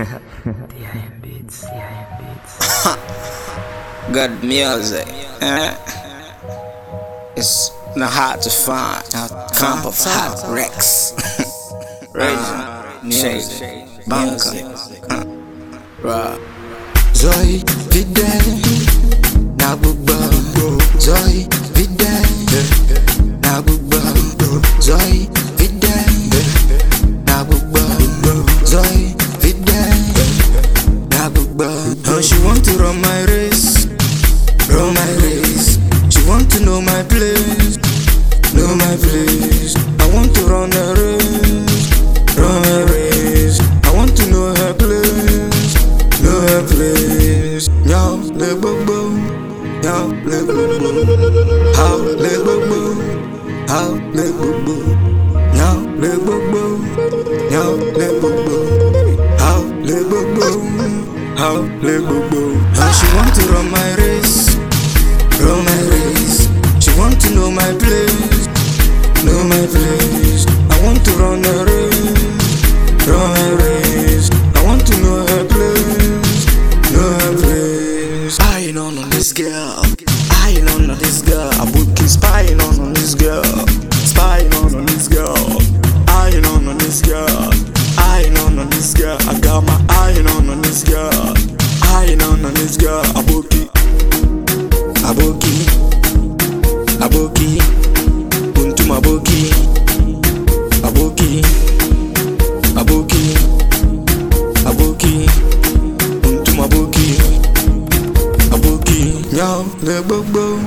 DIM beats, DIM beats. Good music. Eh? It's not hard to find. Comp of hot Rex. Raisin, music, bunker. Right. Zoe, Vidal, Nabugba, Zoe, Vidal, She want to run my race, run my race. She want to know my place, know my place. I want to run a race, run a race. I want to know her place, know her place. Now, le bobo, now le bobo, how le bobo, how le bobo. How she want to run my race, run my race. This girl. I got my eyeing on on this girl, eyeing on on this girl. Aboki, aboki, aboki, untum aboki, aboki, aboki, aboki, untum aboki, aboki. Nyao le gbogbo,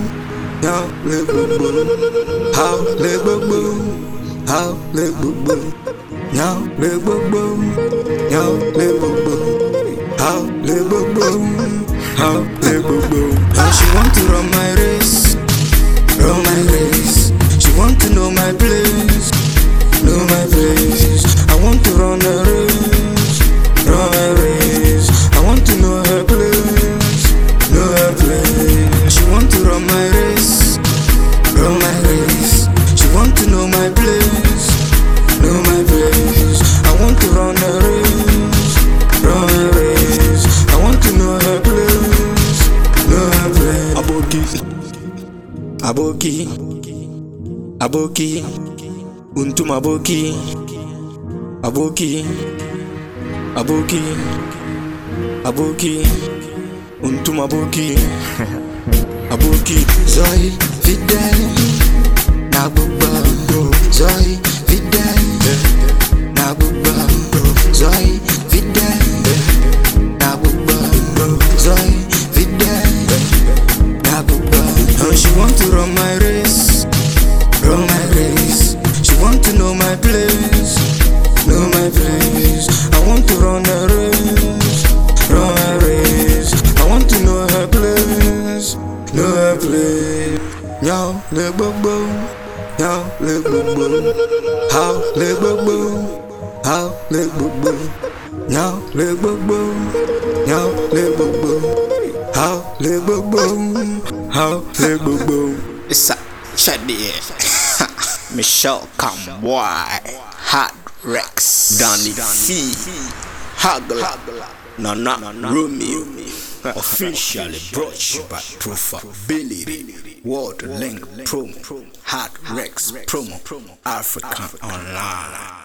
nyao le gbogbo, how le gbogbo, how le gbogbo, nyao le gbogbo, nyao le gbogbo, how le gbogbo, how le gbogbo. She want to run my race, run my race. She want to know my place, know my place. I want to run a race, run a race. I want to know her place, know her place. She want to run my race, run my race. She want to know my place, know my place. I want to run a race, aboki aboki untum aboki aboki aboki aboki untum aboki aboki. Zoi fidel na gbogbo zoi fidel na gbogbo zoi run my race, run my race. She want to know my place, know my place. I want to run a race, run a race. I want to know her place, know her place. Nyao le gbogbo, nyao le gbogbo, how le gbogbo, how le gbogbo, nyao le gbogbo, nyao le gbogbo, how le gbogbo, how le gbogbo. It's a Chadier. Michelle Camboy. Hot Rex. Danny C. Hagla. Nana Romeo. Officially you by Profitability. World Link Promo. Hot Rex Promo. African Online.